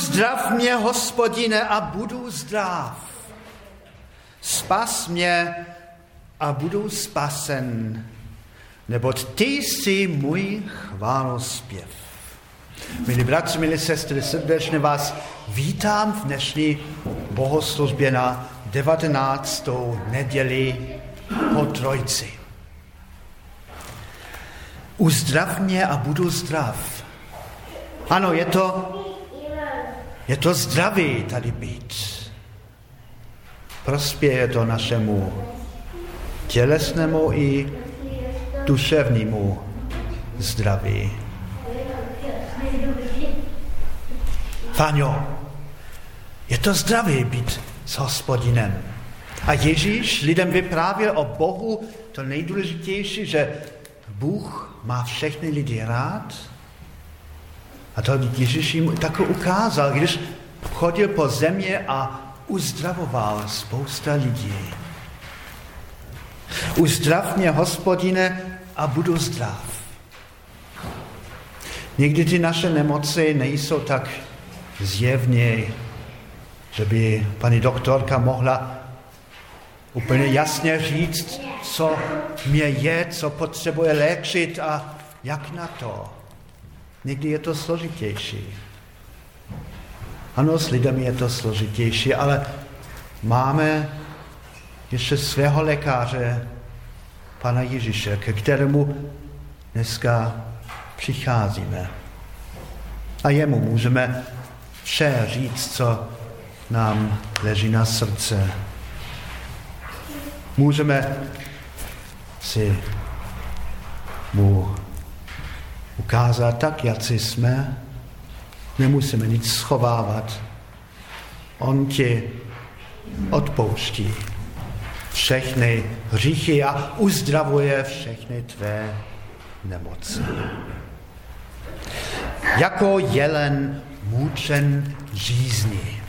Uzdrav mě, hospodine, a budu zdrav. Spas mě a budu spasen, neboť ty jsi můj chválospěv. Milí bratři, milí sestry, srdečně vás vítám v dnešní bohoslužbě na 19. neděli po Trojci. Uzdrav mě a budu zdrav. Ano, je to, je to zdraví tady být. Prospěje to našemu tělesnému i duševnímu zdraví. Fáňo, je to zdraví být s hospodinem. A Ježíš lidem vyprávěl o Bohu to nejdůležitější, že Bůh má všechny lidi rád. A to Ježíš jim tak ukázal, když chodil po země a uzdravoval spousta lidí. Uzdrav mě, hospodine, a budu zdrav. Někdy ty naše nemoci nejsou tak zjevně, že by paní doktorka mohla úplně jasně říct, co mě je, co potřebuje léčit a jak na to. Někdy je to složitější. Ano, s lidem je to složitější, ale máme ještě svého lékaře, pana Ježíše, ke kterému dneska přicházíme. A jemu můžeme vše říct, co nám leží na srdce. Můžeme si mu ukázat tak, jak jsme, nemusíme nic schovávat. On ti odpouští všechny hříchy a uzdravuje všechny tvé nemoci. Jako jelen mučen žízní.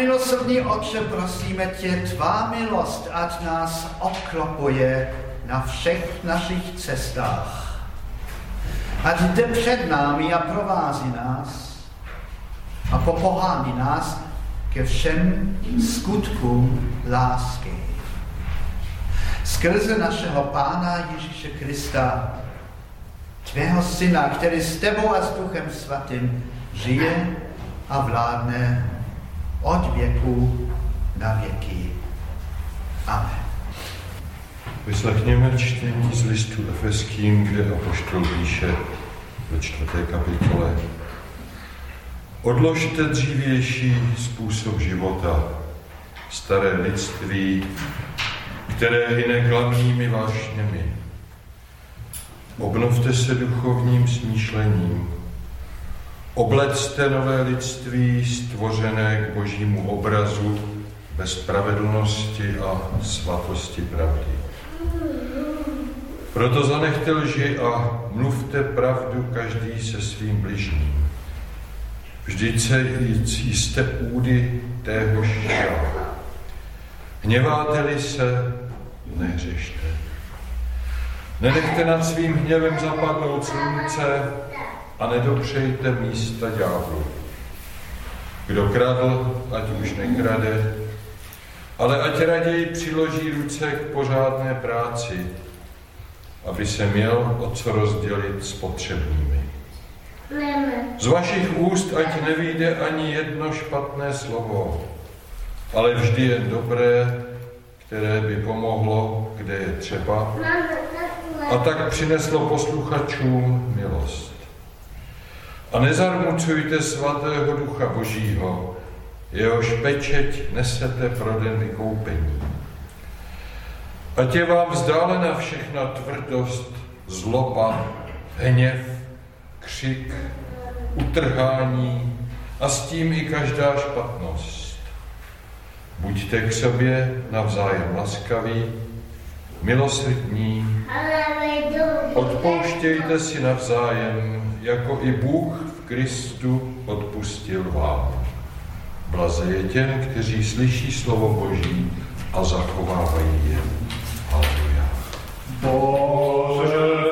Milosrdný Otče, prosíme tě, tvá milost, ať nás obklopuje na všech našich cestách. Ať jde před námi a provází nás a popohání nás ke všem skutkům lásky. Skrze našeho Pána Ježíše Krista, tvého Syna, který s tebou a s Duchem Svatým žije a vládne od věku na věky. Amen. Vyslechněme čtení z listu Efeským, kde apoštol píše ve čtvrté kapitole. Odložte dřívější způsob života, staré lidství, které hyne klamnými vášněmi. Obnovte se duchovním smýšlením, Oblecte nové lidství stvořené k božímu obrazu ve spravedlnosti a svatosti pravdy. Proto zanechte lži a mluvte pravdu každý se svým bližním. Vždyť se jste údy téhož žal. Hněváte-li se, nehřešte. Nenechte nad svým hněvem zapadnout slunce, a nedopřejte místa ďáblu. Kdo kradl, ať už nekrade, ale ať raději přiloží ruce k pořádné práci, aby se měl o co rozdělit s potřebnými. Z vašich úst ať nevíde ani jedno špatné slovo, ale vždy jen dobré, které by pomohlo, kde je třeba, a tak přineslo posluchačům milost. A nezarmucujte svatého ducha Božího, jehož pečeť nesete pro den vykoupení. Ať je vám vzdálena všechna tvrdost, zloba, hněv, křik, utrhání a s tím i každá špatnost. Buďte k sobě navzájem laskaví, milosrdní, odpouštějte si navzájem jako i Bůh v Kristu odpustil vám. Blaze je těm, kteří slyší slovo Boží a zachovávají je. Halleluja. Bože,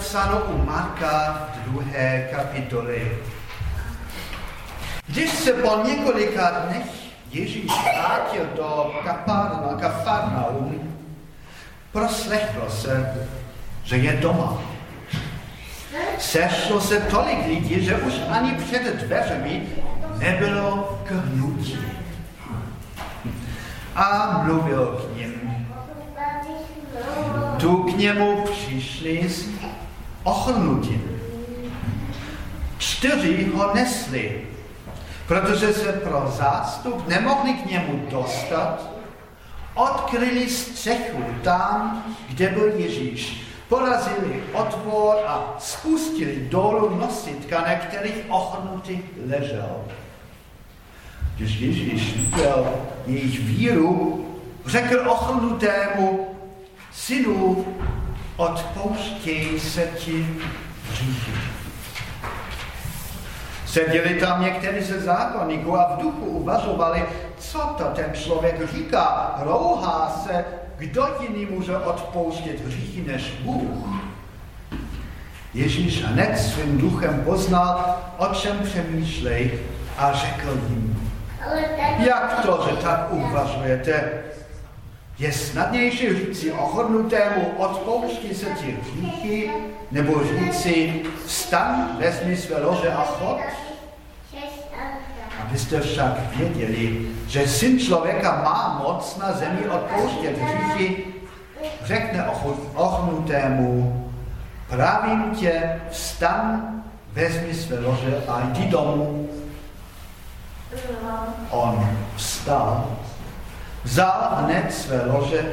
napsáno u Marka v druhé kapitole. Když se po několika dnech Ježíš vrátil do Kaparna, Kafarnaum, proslechlo se, že je doma. Sešlo se tolik lidí, že už ani před dveřemi nebylo k hnutí. A mluvil. Tu k němu přišli ochrnutím. Čtyři ho nesli, protože se pro zástup nemohli k němu dostat, odkryli střechu tam, kde byl Ježíš. Porazili otvor a spustili dolů nositka, na kterých ochrnutý ležel. Když Ježíš viděl jejich víru, řekl ochrnutému synu, odpouštějí se ti hříchy. Seděli tam někteří ze zákonníků a v duchu uvažovali, co to ten člověk říká. Rouhá se, kdo jiný může odpouštět hříchy než Bůh. Ježíš hned svým duchem poznal, o čem přemýšlej a řekl jim, jak to, že tak uvažujete? Je snadnější říci ochrnutému odpoušti se ti hříchy, nebo říci vstan, vezmi své lože a chod? Abyste však věděli, že syn člověka má moc na zemi odpouštět hříchy, řekne ochnutému, pravím tě, vstan, vezmi své lože a jdi domů. On vstal, vzal hned své lože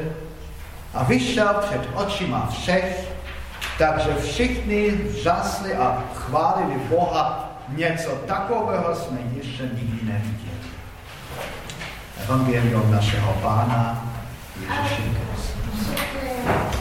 a vyšel před očima všech, takže všichni vžasli a chválili Boha. Něco takového jsme ještě nikdy neviděli. Evangelium našeho Pána Ježíše Krista.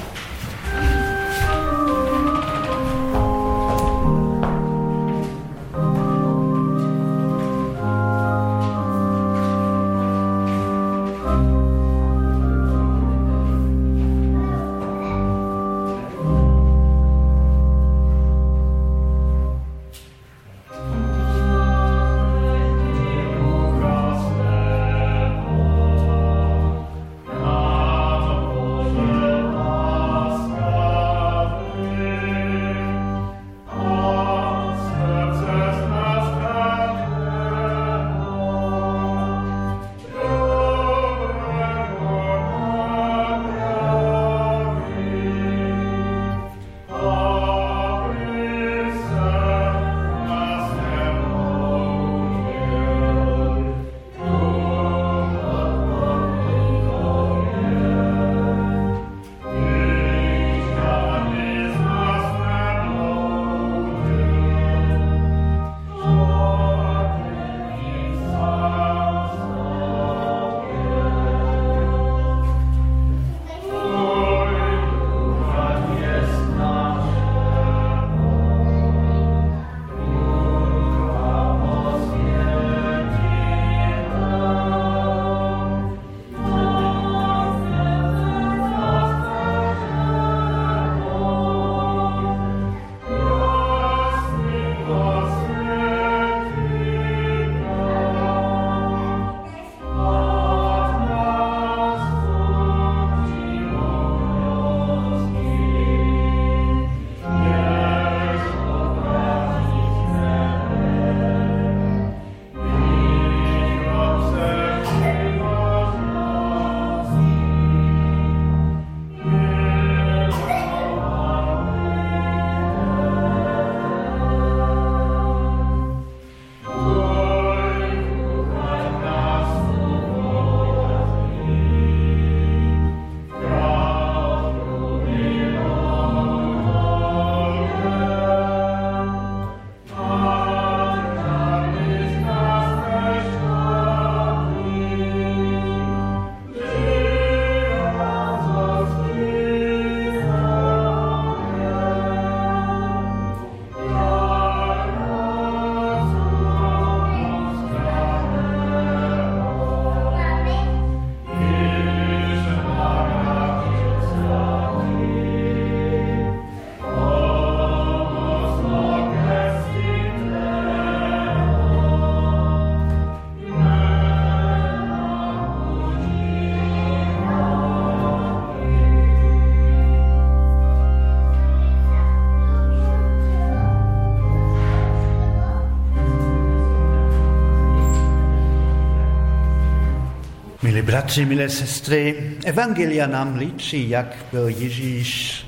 Bratři, milé sestry, Evangelia nám líčí, jak byl Ježíš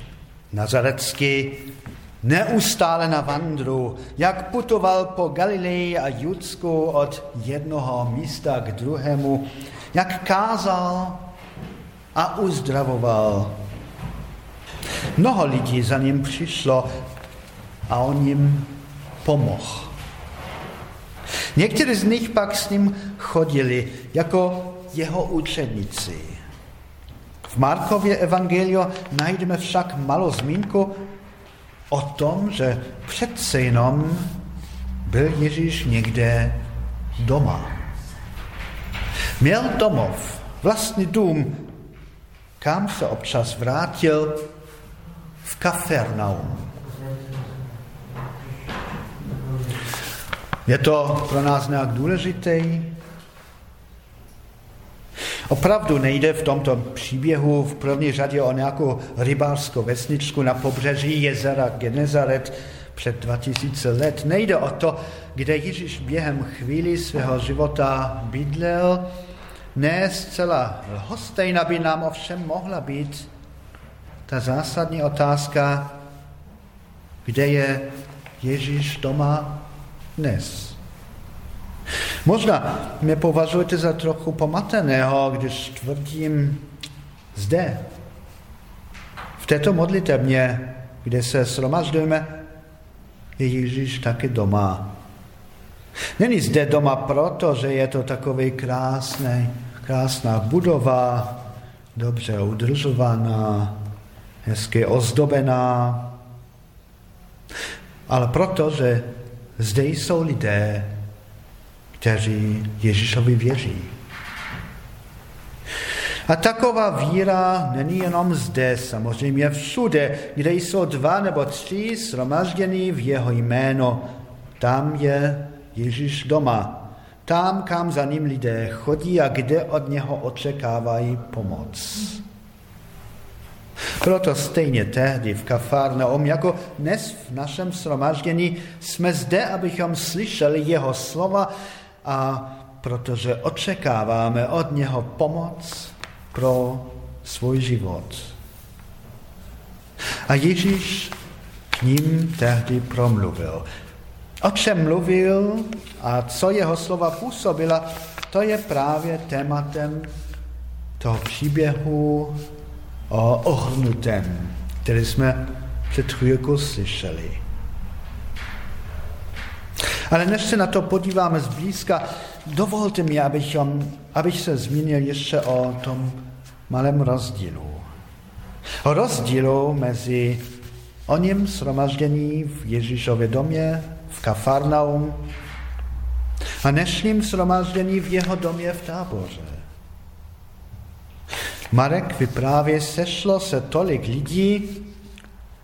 Nazarecký neustále na vandru, jak putoval po Galileji a Judsku od jednoho místa k druhému, jak kázal a uzdravoval. Mnoho lidí za ním přišlo a on jim pomohl. Někteří z nich pak s ním chodili jako jeho učedníci. V Markově evangeliu najdeme však malou zmínku o tom, že přece jenom byl Ježíš někde doma. Měl domov, vlastní dům, kam se občas vrátil v Kafernaum. Je to pro nás nějak důležité? Opravdu nejde v tomto příběhu v první řadě o nějakou rybářskou vesničku na pobřeží jezera Genezaret před 2000 let. Nejde o to, kde Ježíš během chvíli svého života bydlel. Ne zcela lhostejna by nám ovšem mohla být ta zásadní otázka, kde je Ježíš doma dnes. Možná mě považujete za trochu pomateného, když tvrdím zde, v této modlitebně, kde se shromažďujeme, je Ježíš taky doma. Není zde doma proto, že je to takový krásný, krásná budova, dobře udržovaná, hezky ozdobená, ale proto, že zde jsou lidé, kteří Ježíšovi věří. A taková víra není jenom zde, samozřejmě všude, kde jsou dva nebo tři shromaždění v jeho jméno. Tam je Ježíš doma. Tam, kam za ním lidé chodí a kde od něho očekávají pomoc. Proto stejně tehdy v Kafarnaum, jako dnes v našem shromaždění, jsme zde, abychom slyšeli jeho slova a protože očekáváme od něho pomoc pro svůj život. A Ježíš k ním tehdy promluvil. O čem mluvil a co jeho slova působila, to je právě tématem toho příběhu o ohrnutém, který jsme před chvílkou slyšeli. Ale než se na to podíváme zblízka, dovolte mi, abych, abych se zmínil ještě o tom malém rozdílu. O rozdílu mezi o něm shromaždění v Ježíšově domě, v Kafarnaum, a dnešním shromaždění v jeho domě v táboře. Marek vypráví, sešlo se tolik lidí,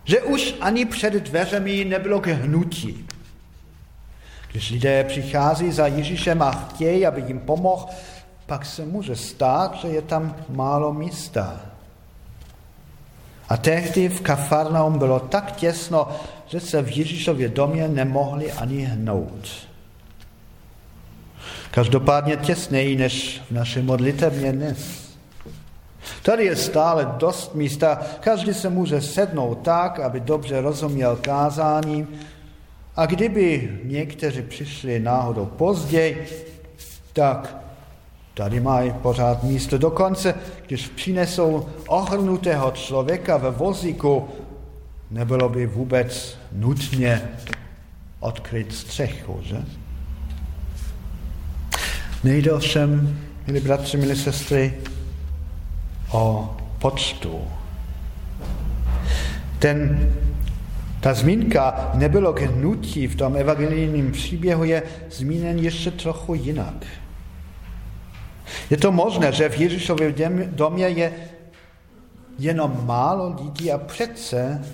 že už ani před dveřemi nebylo k hnutí. Když lidé přichází za Ježíšem a chtějí, aby jim pomohl, pak se může stát, že je tam málo místa. A tehdy v Kafarnaum bylo tak těsno, že se v Ježíšově domě nemohli ani hnout. Každopádně těsněji než v naší modlitevně dnes. Tady je stále dost místa, každý se může sednout tak, aby dobře rozuměl kázání, a kdyby někteří přišli náhodou později, tak tady mají pořád místo. Dokonce, když přinesou ohrnutého člověka ve vozíku, nebylo by vůbec nutně odkryt střechu, že? Nejde ovšem, milí bratři, milí sestry, o počtu. Ten ta zmínka nebylo k hnutí v tom evangelijním příběhu je zmíněn ještě trochu jinak. Je to možné, že v Ježíšově domě je jenom málo lidí a přece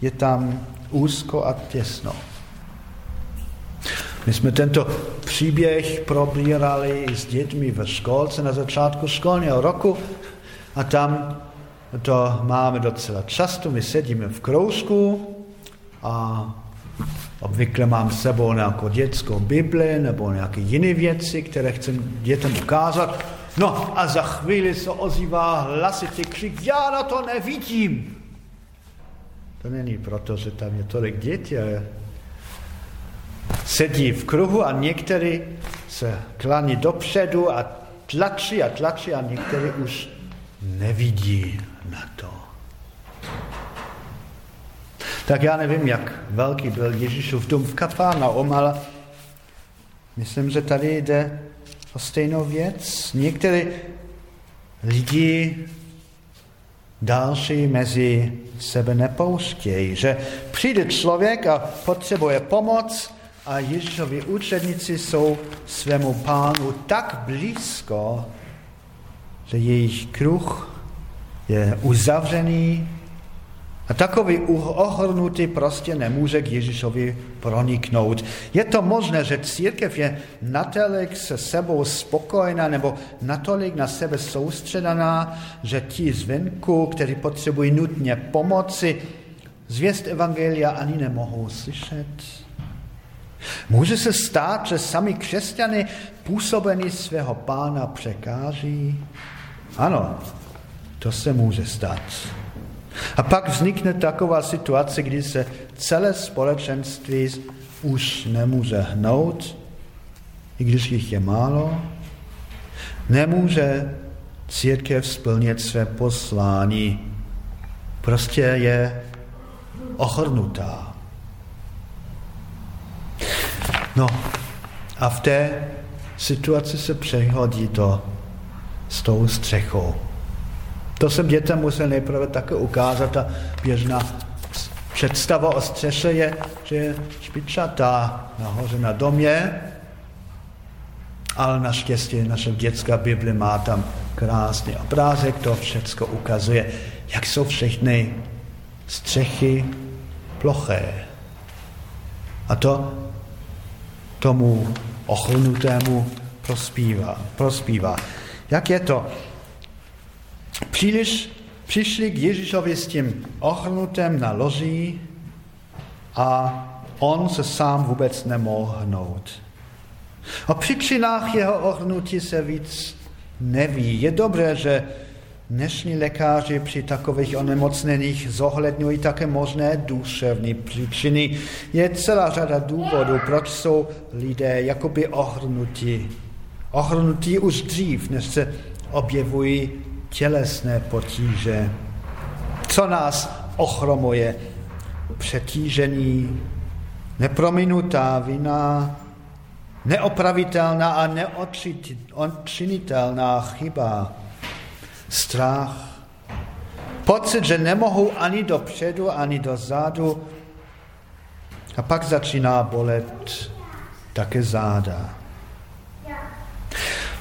je tam úzko a těsno. My jsme tento příběh probírali s dětmi ve školce na začátku školního roku a tam to máme docela často. My sedíme v kroužku a obvykle mám s sebou nějakou dětskou Bibli nebo nějaké jiné věci, které chcem dětem ukázat. No a za chvíli se ozývá hlasitý křik, já na to nevidím. To není proto, že tam je tolik dětí, ale sedí v kruhu a někteří se klaní dopředu a tlačí a tlačí a někteří už nevidí na to tak já nevím, jak velký byl Ježíšův dům v Kafarnaum, ale myslím, že tady jde o stejnou věc. Některé lidi další mezi sebe nepouštějí, že přijde člověk a potřebuje pomoc a Ježíšovi učedníci jsou svému pánu tak blízko, že jejich kruh je uzavřený A takový ohrnutý prostě nemůže k Ježíšovi proniknout. Je to možné, že církev je natolik se sebou spokojená nebo natolik na sebe soustředaná, že ti zvenku, kteří potřebují nutně pomoci, zvěst Evangelia ani nemohou slyšet. Může se stát, že sami křesťany působení svého pána překáží? Ano, to se může stát. A pak vznikne taková situace, kdy se celé společenství už nemůže hnout, i když jich je málo, nemůže církev splnit své poslání. Prostě je ochrnutá. No a v té situaci se přehodí to s tou střechou. To jsem dětem musel nejprve také ukázat. Ta běžná představa o střeše je, že je špičatá nahoře na domě, ale naštěstí naše dětská Bible má tam krásný obrázek, to všechno ukazuje, jak jsou všechny střechy ploché. A to tomu ochrnutému prospívá. prospívá. Jak je to? Příliš přišli k Ježíšovi s tím ochrnutem na loží a on se sám vůbec nemohl hnout. O příčinách jeho ochrnutí se víc neví. Je dobré, že dnešní lékaři při takových onemocněních zohledňují také možné duševní příčiny. Je celá řada důvodů, proč jsou lidé jakoby ohrnutí. Ohrnutí už dřív, než se objevují tělesné potíže. Co nás ochromuje? Přetížení, neprominutá vina, neopravitelná a neodčinitelná chyba, strach, pocit, že nemohu ani dopředu, ani dozadu a pak začíná bolet také záda.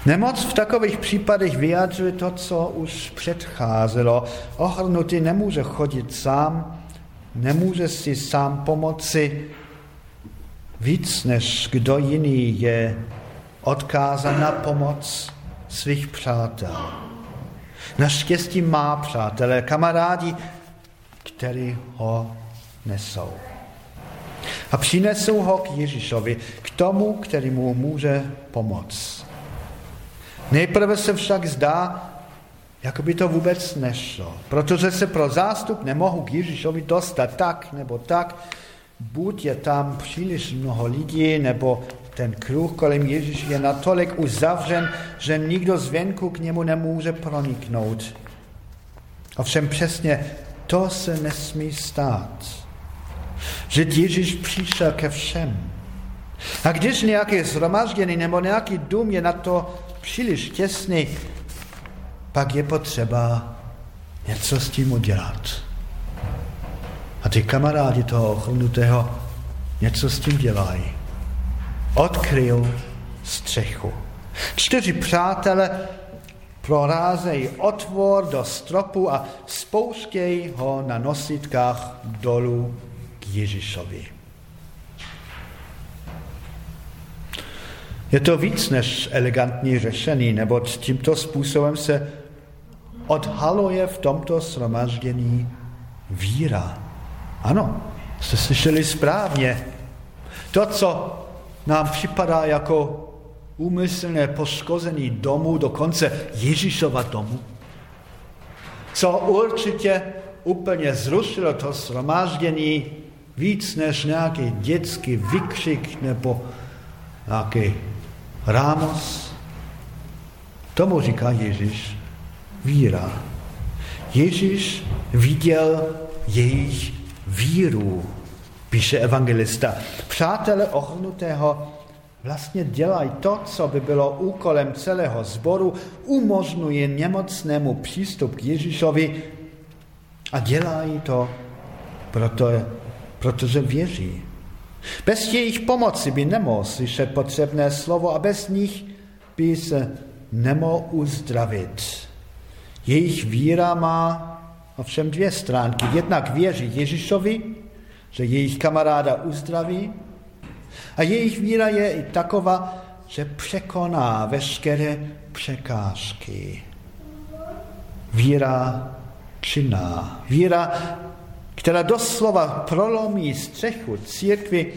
Nemoc v takových případech vyjadřuje to, co už předcházelo. Ohrnutý nemůže chodit sám, nemůže si sám pomoci víc než kdo jiný je odkázan na pomoc svých přátel. Naštěstí má přátelé, kamarádi, který ho nesou. A přinesou ho k Ježíšovi, k tomu, který mu může pomoct. Nejprve se však zdá, jako by to vůbec nešlo, protože se pro zástup nemohu k Ježíšovi dostat tak nebo tak, buď je tam příliš mnoho lidí, nebo ten kruh kolem Ježíš je natolik uzavřen, že nikdo zvenku k němu nemůže proniknout. Ovšem přesně to se nesmí stát. Že Ježíš přišel ke všem. A když nějaký zhromažděný nebo nějaký dům je na to příliš těsný, pak je potřeba něco s tím udělat. A ty kamarádi toho ochrnutého něco s tím dělají. Odkryl střechu. Čtyři přátelé prorázejí otvor do stropu a spouštějí ho na nositkách dolů k Ježíšovi. Je to víc než elegantní řešení, nebo tímto způsobem se odhaluje v tomto shromaždění víra. Ano, jste slyšeli správně. To, co nám připadá jako úmyslné poškození domu, dokonce Ježíšova domu, co určitě úplně zrušilo to shromáždění víc než nějaký dětský vykřik nebo nějaký rámos. Tomu říká Ježíš víra. Ježíš viděl jejich víru, píše evangelista. Přátelé ochrnutého vlastně dělají to, co by bylo úkolem celého sboru, umožňuje nemocnému přístup k Ježíšovi a dělají to, proto, protože věří. Bez jejich pomoci by nemohl slyšet potřebné slovo a bez nich by se nemohl uzdravit. Jejich víra má ovšem dvě stránky. Jednak věří Ježíšovi, že jejich kamaráda uzdraví, a jejich víra je i taková, že překoná veškeré překážky. Víra činná. Víra, která doslova prolomí střechu církvy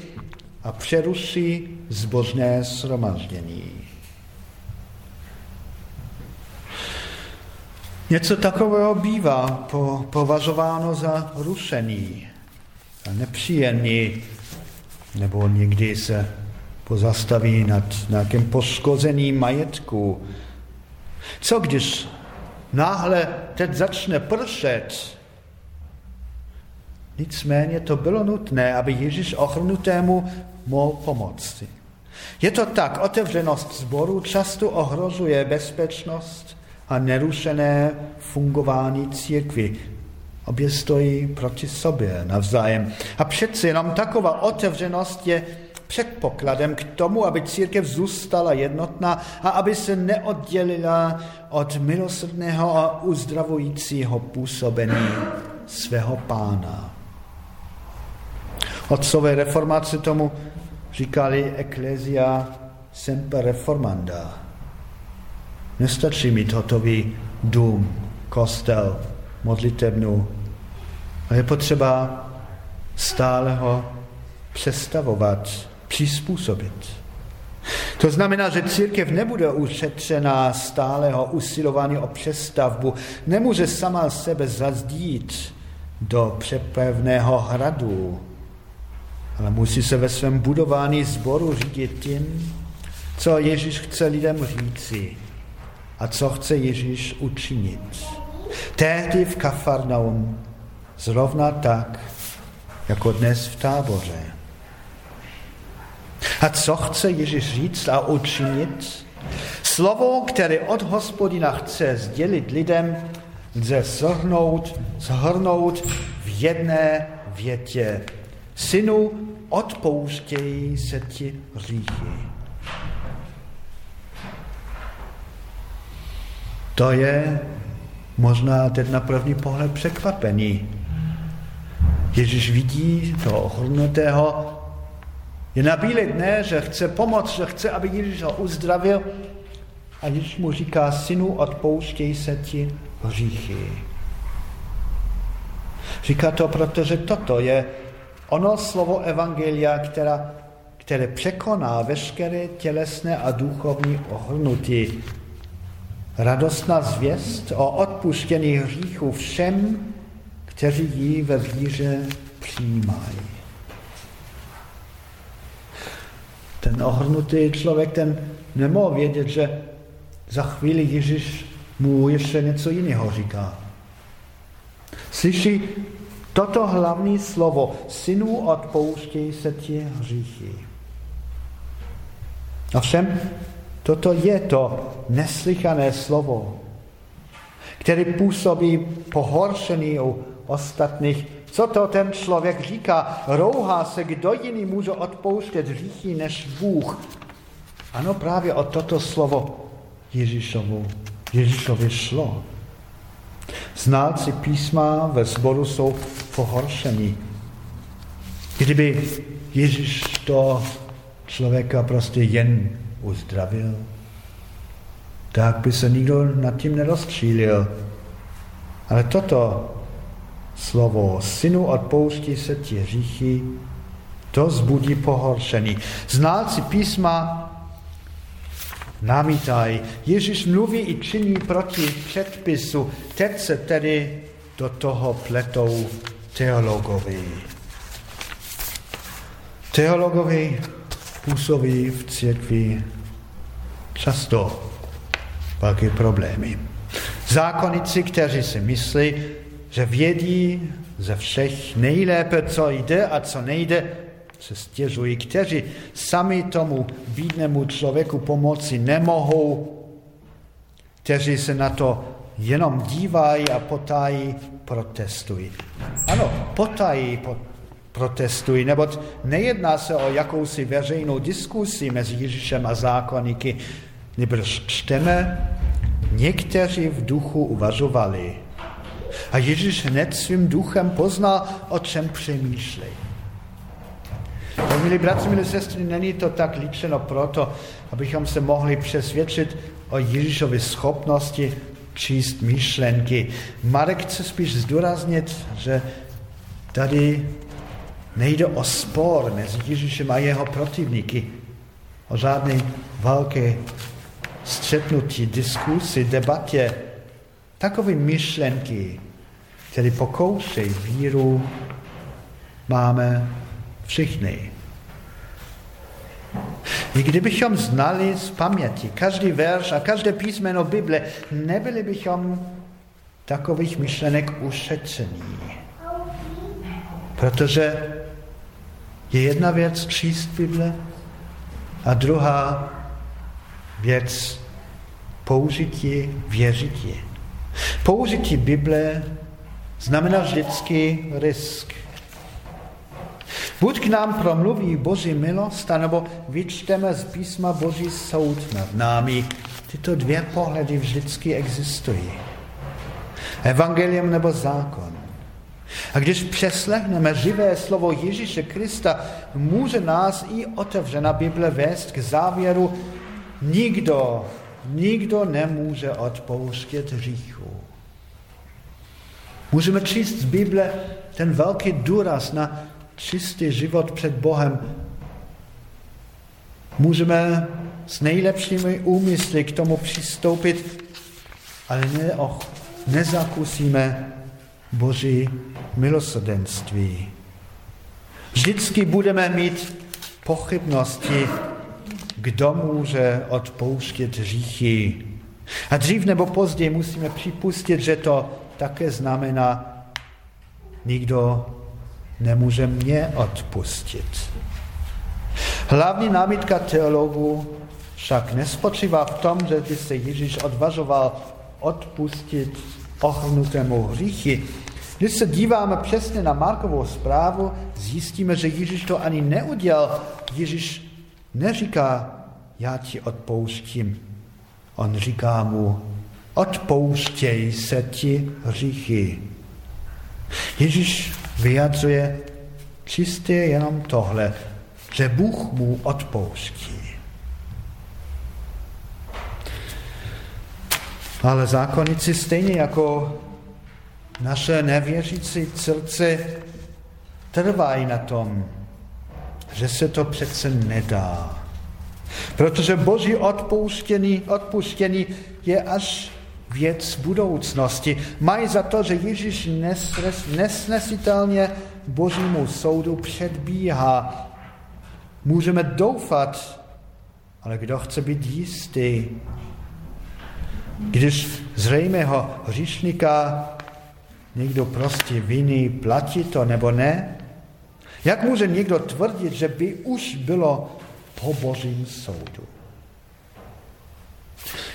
a přeruší zbožné shromaždění. Něco takového bývá po, považováno za rušený a nepříjemný, nebo někdy se pozastaví nad nějakým poškozeným majetku. Co když náhle teď začne pršet? Nicméně to bylo nutné, aby Ježíš ochrnutému mohl pomoci. Je to tak, otevřenost zboru často ohrožuje bezpečnost a nerušené fungování církvy. Obě stojí proti sobě navzájem. A přeci jenom taková otevřenost je předpokladem k tomu, aby církev zůstala jednotná a aby se neoddělila od milosrdného a uzdravujícího působení svého pána. Otcové reformace tomu říkali Ecclesia semper reformanda. Nestačí mít hotový dům, kostel, modlitebnu, ale je potřeba stále ho přestavovat, přizpůsobit. To znamená, že církev nebude ušetřená stáleho usilování o přestavbu, nemůže sama sebe zazdít do přepevného hradu, ale musí se ve svém budování zboru řídit tím, co Ježíš chce lidem říci a co chce Ježíš učinit. Tehdy v Kafarnaum zrovna tak, jako dnes v táboře. A co chce Ježíš říct a učinit? Slovo, které od hospodina chce sdělit lidem, lze zhrnout, zhrnout v jedné větě. Synu, odpouštějí se ti hříchy. To je možná teď na první pohled překvapení. Ježíš vidí toho ochrnutého, je na bílé dne, že chce pomoct, že chce, aby Ježíš ho uzdravil a Ježíš mu říká, synu, odpouštěj se ti hříchy. Říká to, protože toto je ono slovo Evangelia, která, které překoná veškeré tělesné a duchovní ohrnutí. Radostná zvěst o odpuštění hříchů všem, kteří ji ve víře přijímají. Ten ohrnutý člověk, ten nemohl vědět, že za chvíli Ježíš mu ještě něco jiného říká. Slyší Toto hlavní slovo, synu odpouštěj se ti hříchy. Ovšem, toto je to neslychané slovo, které působí pohoršený u ostatních. Co to ten člověk říká? Rouhá se, kdo jiný může odpouštět hříchy než Bůh. Ano, právě o toto slovo Ježíšovu, Ježíšovi šlo. Znalci písma ve sboru jsou pohoršení. Kdyby Ježíš to člověka prostě jen uzdravil, tak by se nikdo nad tím nerozčílil. Ale toto slovo, synu odpouští se ti hříchy, to zbudí pohoršení. Znalci písma namítají. Ježíš mluví i činí proti předpisu. Teď se tedy do toho pletou teologovi. Teologovi působí v církvi často velké problémy. Zákonici, kteří si myslí, že vědí ze všech nejlépe, co jde a co nejde, se stěžují, kteří sami tomu bídnému člověku pomoci nemohou, kteří se na to jenom dívají a potají protestují. Ano, potají po, protestují, neboť nejedná se o jakousi veřejnou diskusi mezi Ježíšem a zákonníky, nebož čteme, někteří v duchu uvažovali, A Ježíš hned svým duchem poznal, o čem přemýšlej. No, milí bratři, milí sestry, není to tak líčeno proto, abychom se mohli přesvědčit o Ježíšově schopnosti číst myšlenky. Marek chce spíš zdůraznit, že tady nejde o spor mezi Ježíšem a jeho protivníky, o žádné velké střetnutí, diskusi, debatě. Takové myšlenky, které pokoušejí víru, máme všichni. I kdybychom znali z paměti každý verš a každé písmeno Bible, nebyli bychom takových myšlenek ušetření. Protože je jedna věc číst Bible a druhá věc použít ji, věřit ji. Použití Bible znamená vždycky risk. Buď k nám promluví Boží milost, anebo vyčteme z písma Boží soud nad námi. Tyto dvě pohledy vždycky existují. Evangelium nebo zákon. A když přeslechneme živé slovo Ježíše Krista, může nás i otevřená Bible vést k závěru, nikdo, nikdo nemůže odpouštět hříchu. Můžeme číst z Bible ten velký důraz na čistý život před Bohem. Můžeme s nejlepšími úmysly k tomu přistoupit, ale ne, oh, nezakusíme Boží milosrdenství. Vždycky budeme mít pochybnosti, kdo může odpouštět hříchy. A dřív nebo později musíme připustit, že to také znamená, nikdo nemůže mě odpustit. Hlavní námitka teologů však nespočívá v tom, že by se Ježíš odvažoval odpustit ochrnutému hříchy. Když se díváme přesně na Markovou zprávu, zjistíme, že Ježíš to ani neudělal. Ježíš neříká, já ti odpouštím. On říká mu, odpouštěj se ti hříchy. Ježíš vyjadřuje čistě jenom tohle, že Bůh mu odpouští. Ale zákonici stejně jako naše nevěřící srdce trvají na tom, že se to přece nedá. Protože boží odpuštění, odpuštění je až věc budoucnosti. Mají za to, že Ježíš nesnesitelně božímu soudu předbíhá. Můžeme doufat, ale kdo chce být jistý? Když zřejmého hříšníka někdo prostě viny, platí to nebo ne? Jak může někdo tvrdit, že by už bylo po božím soudu?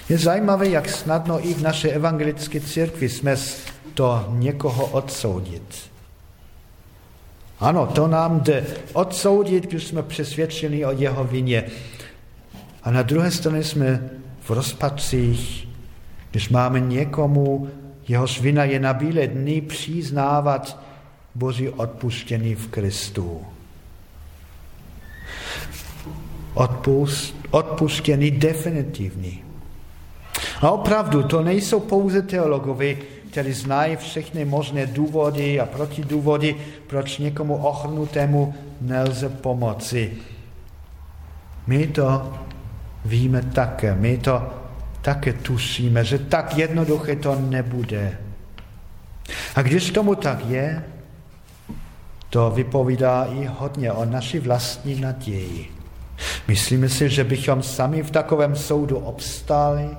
Je zajímavé, jak snadno i v naší evangelické církvi jsme to někoho odsoudit. Ano, to nám jde odsoudit, když jsme přesvědčeni o jeho vině. A na druhé straně jsme v rozpacích, když máme někomu, jehož vina je na bílé dny, přiznávat Boží odpuštění v Kristu. Odpust, odpuštění definitivní. A opravdu, to nejsou pouze teologové, kteří znají všechny možné důvody a protidůvody, proč někomu ochrnutému nelze pomoci. My to víme také, my to také tušíme, že tak jednoduché to nebude. A když tomu tak je, to vypovídá i hodně o naší vlastní naději. Myslíme si, že bychom sami v takovém soudu obstáli,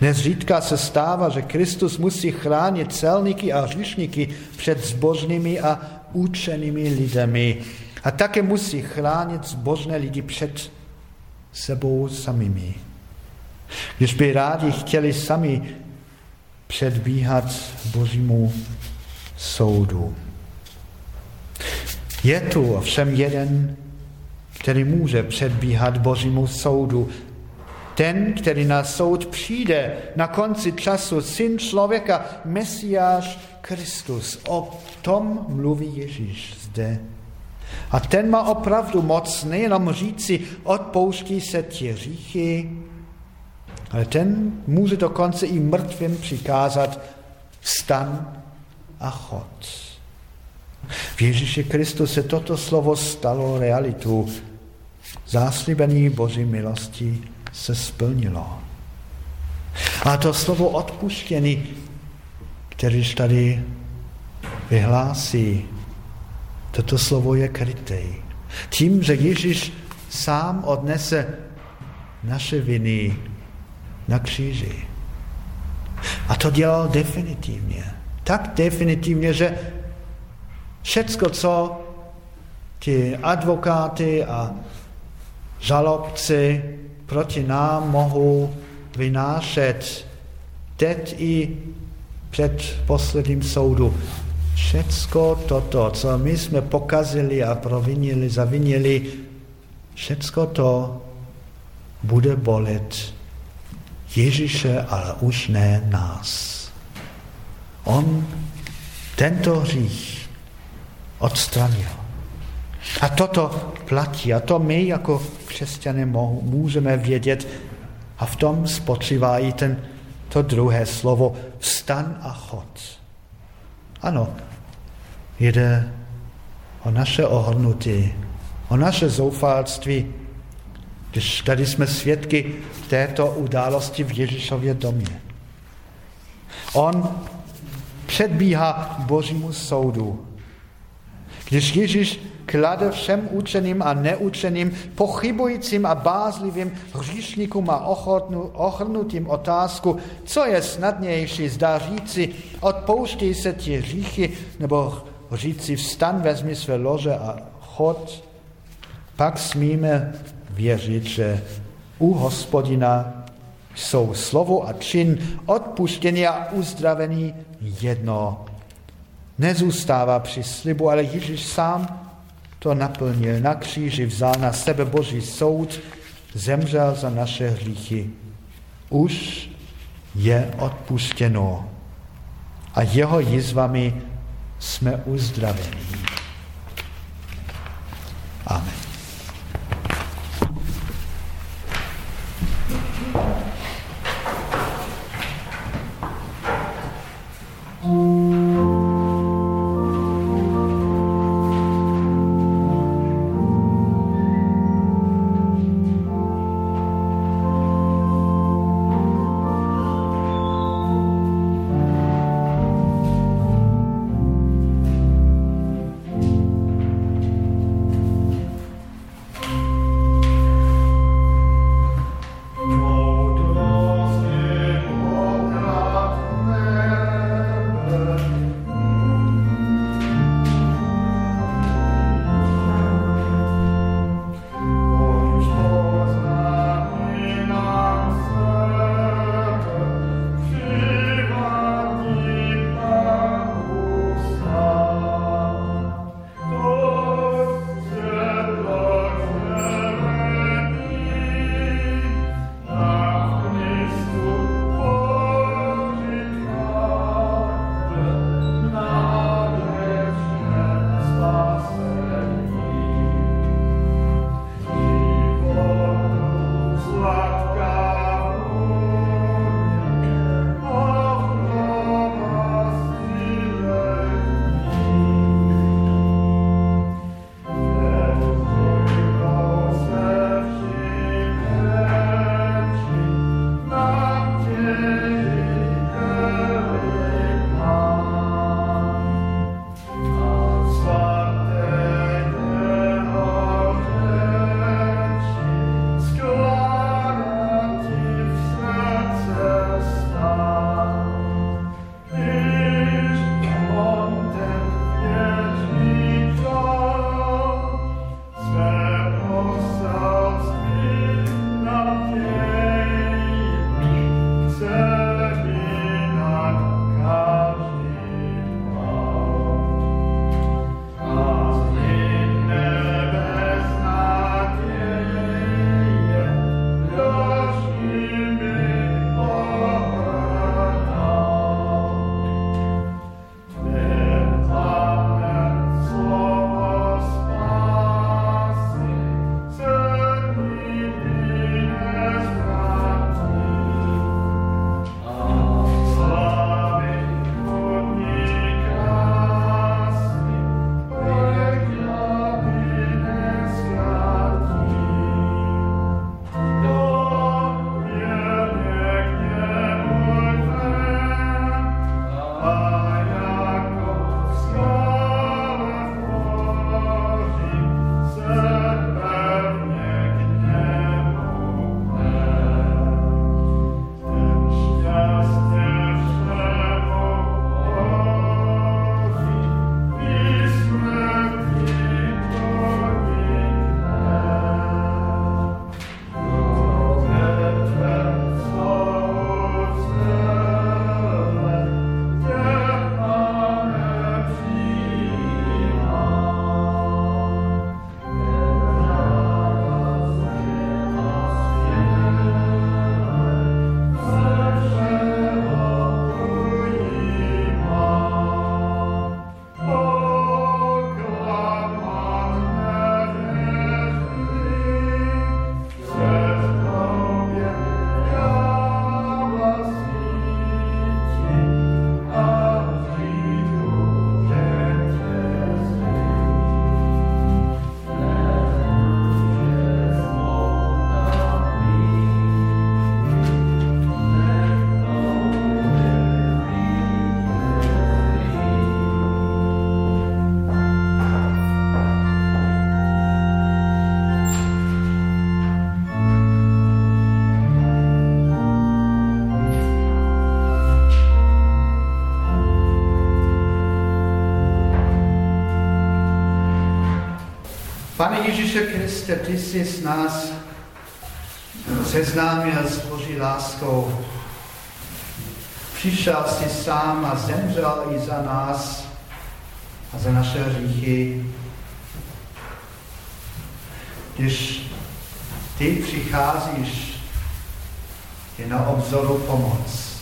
Nezřídka se stává, že Kristus musí chránit celníky a hříšníky před zbožnými a učenými lidmi. A také musí chránit zbožné lidi před sebou samými. Když by rádi chtěli sami předbíhat Božímu soudu. Je tu ovšem jeden, který může předbíhat Božímu soudu Ten, který na soud přijde na konci času, syn člověka, Mesiáš Kristus. O tom mluví Ježíš zde. A ten má opravdu moc nejenom říci, odpouští se ti hříchy, ale ten může dokonce i mrtvým přikázat vstan a chod. V Ježíši Kristu se toto slovo stalo realitou. Záslibení Boží milosti se splnilo. A to slovo odpuštění, kteréž tady vyhlásí, toto slovo je kryté. Tím, že Ježíš sám odnese naše viny na kříži. A to dělal definitivně. Tak definitivně, že všecko, co ti advokáty a žalobci proti nám mohou vynášet teď i před posledním soudu. Všecko toto, co my jsme pokazili a provinili, zavinili, všecko to bude bolet Ježíše, ale už ne nás. On tento hřích odstranil. A toto platí. A to my jako křesťané můžeme vědět. A v tom spočívá i ten, to druhé slovo, vstan a chod. Ano, jde o naše ohrnutí, o naše zoufalství, když tady jsme svědky této události v Ježíšově domě. On předbíhá Božímu soudu. Když Ježíš klade všem učeným a neučeným, pochybujícím a bázlivým hříšníkům a ochrnutým otázku, co je snadnější, zdá říci, odpouští se ti hříchy, nebo říci, vstan, vezmi své lože a chod, pak smíme věřit, že u hospodina jsou slovo a čin odpuštění a uzdravení jedno. Nezůstává při slibu, ale Ježíš sám to naplnil. Na kříži vzal na sebe Boží soud, zemřel za naše hříchy. Už je odpuštěno a jeho jizvami jsme uzdraveni. Pane Ježíše Kriste, ty jsi s nás seznámil s Boží láskou. Přišel jsi sám a zemřel i za nás a za naše hříchy. Když ty přicházíš, je na obzoru pomoc.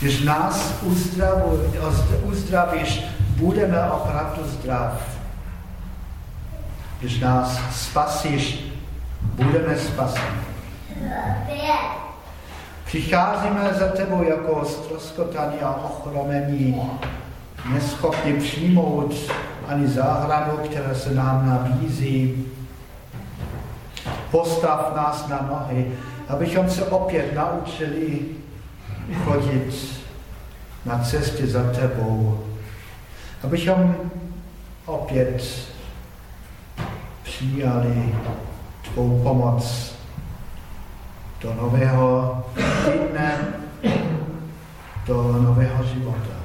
Když nás uzdravíš, budeme opravdu zdrav. Když nás spasíš, budeme spaseni. Přicházíme za tebou jako stroskotaní a ochromení, neschopni přijmout ani záhradu, která se nám nabízí. Postav nás na nohy, abychom se opět naučili chodit na cestě za tebou, abychom opět přijali tvou pomoc do nového týdne, do nového života.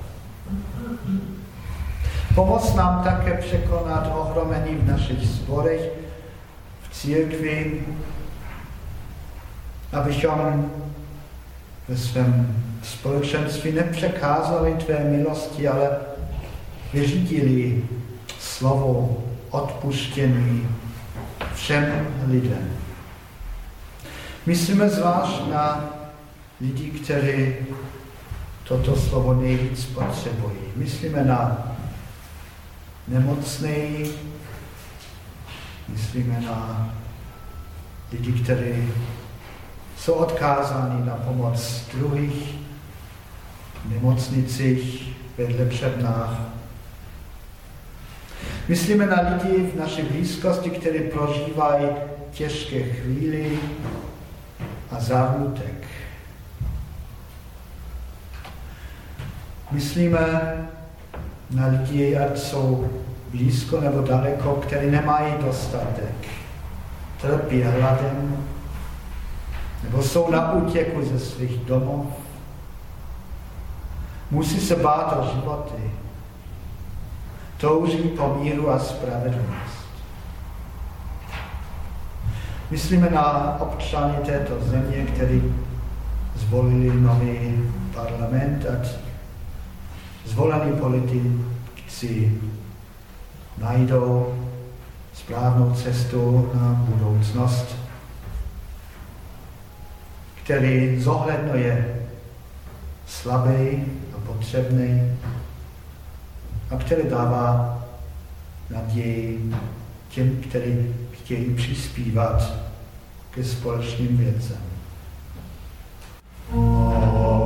Pomoc nám také překonat ohromení v našich zborech, v církvi, abychom ve svém společenství nepřekázali tvé milosti, ale vyřídili slovo odpuštění všem lidem. Myslíme zvlášť na lidi, kteří toto slovo nejvíc potřebují. Myslíme na nemocné, myslíme na lidi, kteří jsou odkázáni na pomoc druhých v nemocnicích, vedle přednách. Myslíme na lidi v naší blízkosti, kteří prožívají těžké chvíli a závutek. Myslíme na lidi, ať jsou blízko nebo daleko, kteří nemají dostatek, trpí hladem, nebo jsou na útěku ze svých domov, musí se bát o životy, touží po míru a spravedlnost. Myslíme na občany této země, kteří zvolili nový parlament, ať zvolení politici najdou správnou cestu na budoucnost který zohledňuje slabý a potřebný a který dává naději těm, kteří chtějí přispívat ke společným věcem. Oče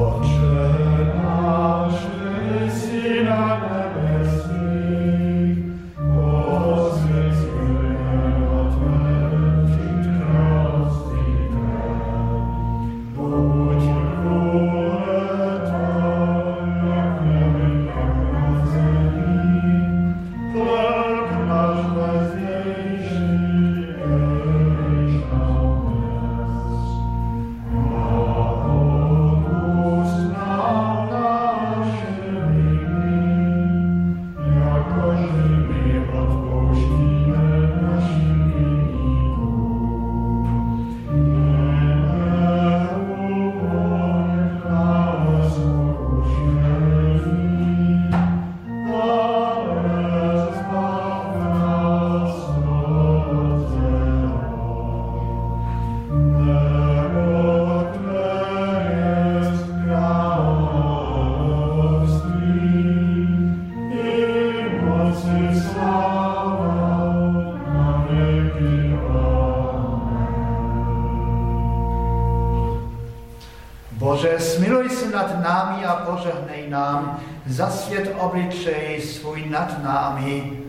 zasvět obličej svůj nad námi,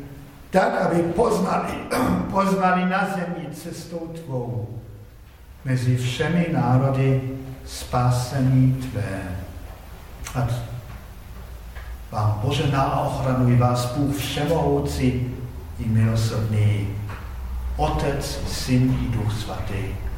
tak, aby poznali, poznali na zemi cestou tvou mezi všemi národy spásení tvé. A vám požená a ochranuj vás Bůh všemohoucí i milosrdný, Otec, Syn i Duch Svatý.